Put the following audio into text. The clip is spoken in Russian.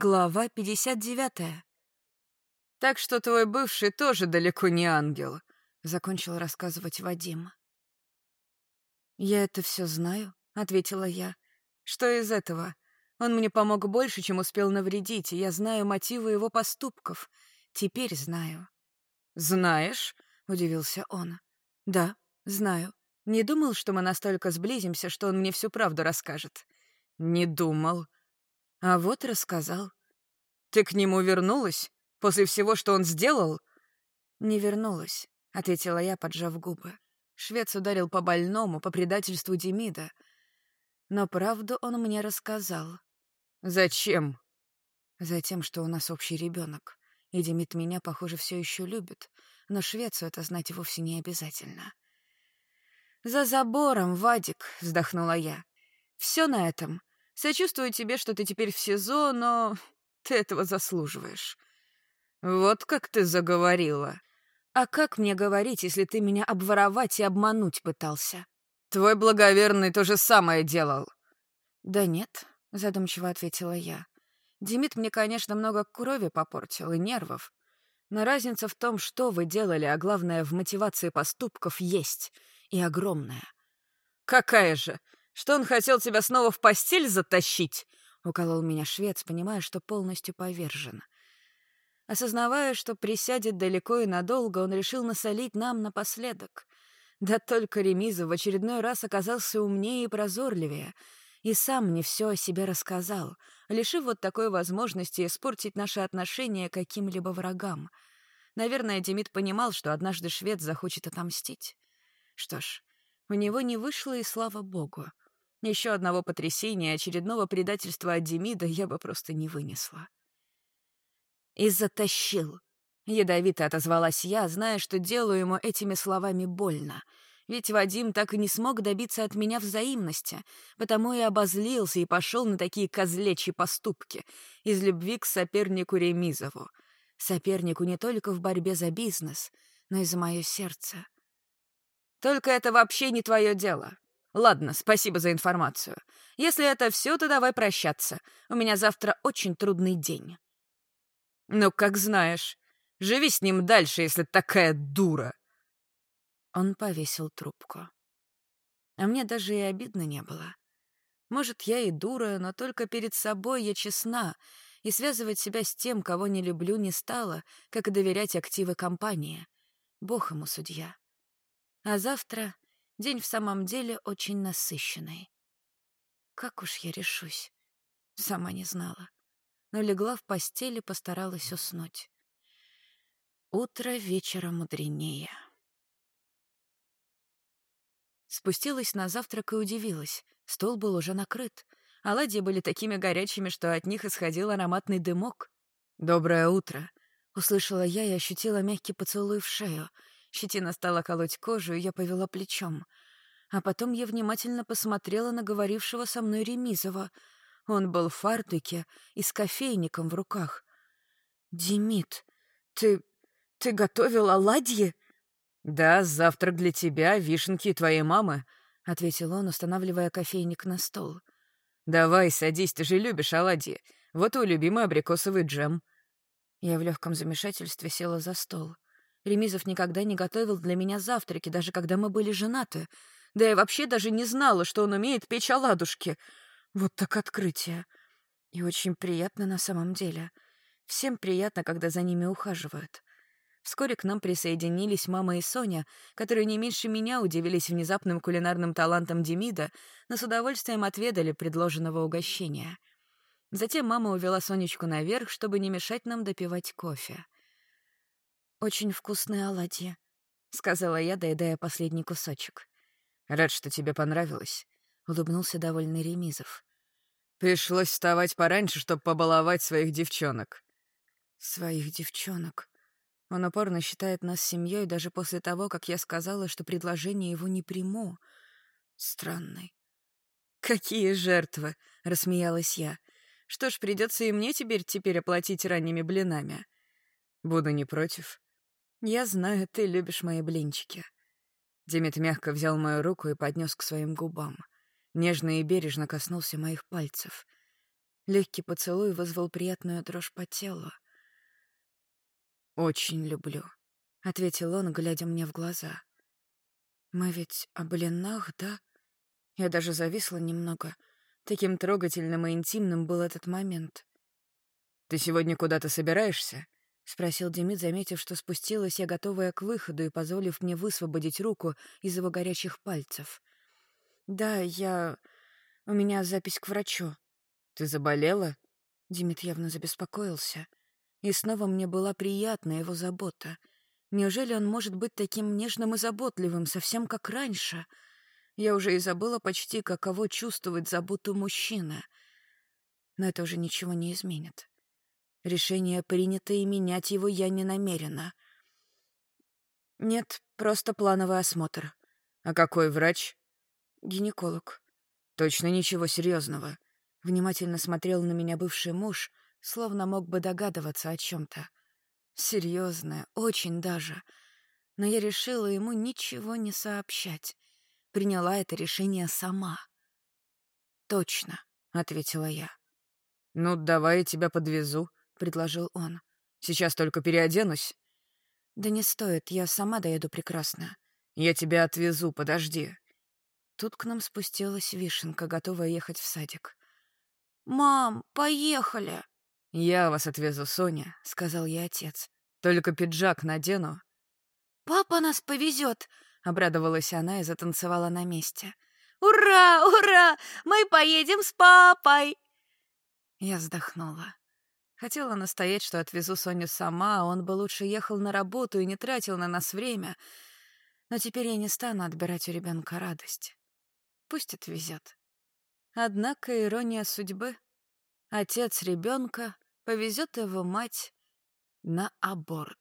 Глава 59. «Так что твой бывший тоже далеко не ангел», — закончил рассказывать Вадим. «Я это все знаю», — ответила я. «Что из этого? Он мне помог больше, чем успел навредить, и я знаю мотивы его поступков. Теперь знаю». «Знаешь?» — удивился он. «Да, знаю. Не думал, что мы настолько сблизимся, что он мне всю правду расскажет». «Не думал», а вот рассказал. «Ты к нему вернулась? После всего, что он сделал?» «Не вернулась», — ответила я, поджав губы. Швец ударил по больному, по предательству Демида. Но правду он мне рассказал. «Зачем?» «Затем, что у нас общий ребенок, и Демид меня, похоже, все еще любит, но швецу это знать вовсе не обязательно». «За забором, Вадик», — вздохнула я. «Все на этом. Сочувствую тебе, что ты теперь в СИЗО, но ты этого заслуживаешь». «Вот как ты заговорила». «А как мне говорить, если ты меня обворовать и обмануть пытался?» «Твой благоверный то же самое делал». «Да нет», — задумчиво ответила я. «Демид мне, конечно, много крови попортил и нервов. Но разница в том, что вы делали, а главное, в мотивации поступков есть, и огромная». «Какая же? Что он хотел тебя снова в постель затащить?» — уколол меня швец, понимая, что полностью повержен. Осознавая, что присядет далеко и надолго, он решил насолить нам напоследок. Да только Ремизов в очередной раз оказался умнее и прозорливее, и сам мне все о себе рассказал, лишив вот такой возможности испортить наши отношения каким-либо врагам. Наверное, Демид понимал, что однажды швед захочет отомстить. Что ж, у него не вышло, и слава богу. Еще одного потрясения, очередного предательства от Демида я бы просто не вынесла. «И затащил», — ядовито отозвалась я, зная, что делаю ему этими словами больно. Ведь Вадим так и не смог добиться от меня взаимности, потому и обозлился и пошел на такие козлечьи поступки из любви к сопернику Ремизову. Сопернику не только в борьбе за бизнес, но и за мое сердце. «Только это вообще не твое дело», Ладно, спасибо за информацию. Если это все, то давай прощаться. У меня завтра очень трудный день. Ну, как знаешь. Живи с ним дальше, если такая дура. Он повесил трубку. А мне даже и обидно не было. Может, я и дура, но только перед собой я честна, и связывать себя с тем, кого не люблю, не стала, как и доверять активы компании. Бог ему судья. А завтра День в самом деле очень насыщенный. Как уж я решусь? Сама не знала. Но легла в постели, постаралась уснуть. Утро вечера мудренее. Спустилась на завтрак и удивилась. Стол был уже накрыт. Оладьи были такими горячими, что от них исходил ароматный дымок. «Доброе утро!» — услышала я и ощутила мягкий поцелуй в шею — Щетина стала колоть кожу, и я повела плечом. А потом я внимательно посмотрела на говорившего со мной Ремизова. Он был в фартуке и с кофейником в руках. «Демид, ты... ты готовил оладьи?» «Да, завтрак для тебя, вишенки и твоей мамы», — ответил он, устанавливая кофейник на стол. «Давай, садись, ты же любишь оладьи. Вот твой любимый абрикосовый джем». Я в легком замешательстве села за стол. Ремизов никогда не готовил для меня завтраки, даже когда мы были женаты. Да я вообще даже не знала, что он умеет печь оладушки. Вот так открытие. И очень приятно на самом деле. Всем приятно, когда за ними ухаживают. Вскоре к нам присоединились мама и Соня, которые не меньше меня удивились внезапным кулинарным талантом Демида, но с удовольствием отведали предложенного угощения. Затем мама увела Сонечку наверх, чтобы не мешать нам допивать кофе. «Очень вкусные оладьи», — сказала я, доедая последний кусочек. «Рад, что тебе понравилось», — улыбнулся довольный Ремизов. «Пришлось вставать пораньше, чтобы побаловать своих девчонок». «Своих девчонок?» Он упорно считает нас семьей даже после того, как я сказала, что предложение его не приму. Странный. «Какие жертвы!» — рассмеялась я. «Что ж, придется и мне теперь теперь оплатить ранними блинами». «Буду не против», «Я знаю, ты любишь мои блинчики». Демид мягко взял мою руку и поднес к своим губам. Нежно и бережно коснулся моих пальцев. Легкий поцелуй вызвал приятную дрожь по телу. «Очень люблю», — ответил он, глядя мне в глаза. «Мы ведь о блинах, да?» Я даже зависла немного. Таким трогательным и интимным был этот момент. «Ты сегодня куда-то собираешься?» — спросил Демид, заметив, что спустилась я, готовая к выходу, и позволив мне высвободить руку из его горячих пальцев. «Да, я... У меня запись к врачу». «Ты заболела?» Демид явно забеспокоился. И снова мне была приятна его забота. Неужели он может быть таким нежным и заботливым, совсем как раньше? Я уже и забыла почти, каково чувствовать заботу мужчины. Но это уже ничего не изменит. Решение принято, и менять его я не намерена. Нет, просто плановый осмотр. А какой врач? Гинеколог. Точно ничего серьезного. Внимательно смотрел на меня бывший муж, словно мог бы догадываться о чем-то. Серьезное, очень даже. Но я решила ему ничего не сообщать. Приняла это решение сама. «Точно», — ответила я. «Ну, давай я тебя подвезу», — предложил он. «Сейчас только переоденусь». «Да не стоит, я сама доеду прекрасно». «Я тебя отвезу, подожди». Тут к нам спустилась вишенка, готовая ехать в садик. «Мам, поехали!» «Я вас отвезу, Соня», — сказал ей отец. «Только пиджак надену». «Папа нас повезет!» — обрадовалась она и затанцевала на месте. «Ура, ура! Мы поедем с папой!» Я вздохнула. Хотела настоять, что отвезу Соню сама, он бы лучше ехал на работу и не тратил на нас время. Но теперь я не стану отбирать у ребенка радость. Пусть отвезет. Однако ирония судьбы. Отец ребенка повезет его мать на аборт.